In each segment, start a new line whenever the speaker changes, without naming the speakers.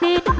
ねえ。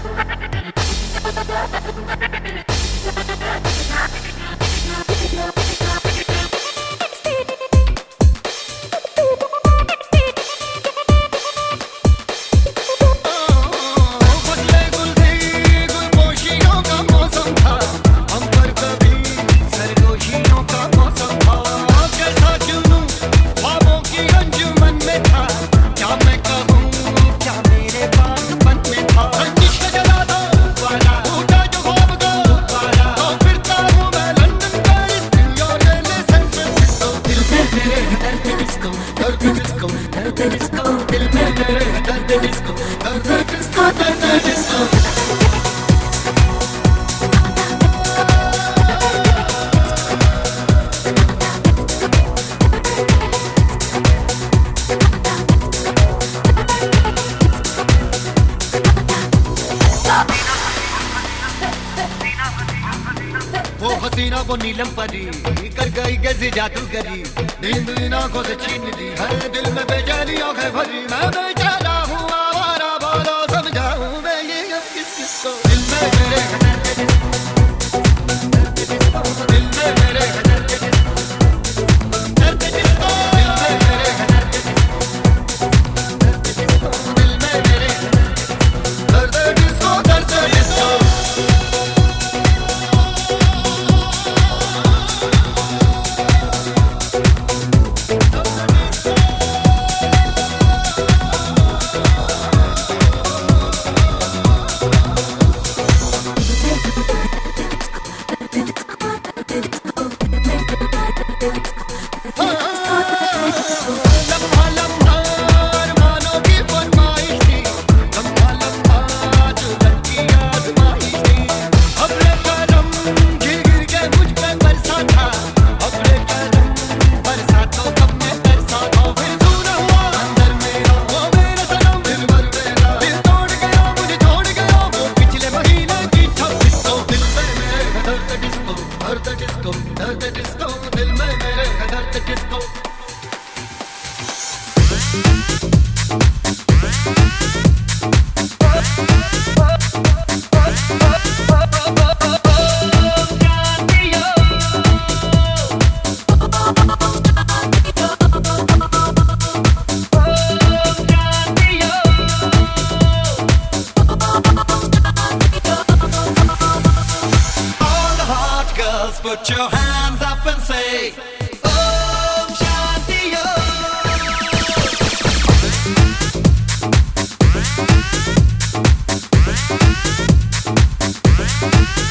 वो हसीना वो नीलम परी, कर गई गज जादूगरी। नींद इन से छीन ली, हर दिल में बेचैनी आँखें भरी, मैं बेचारा Chile. put your hands up and say, Thank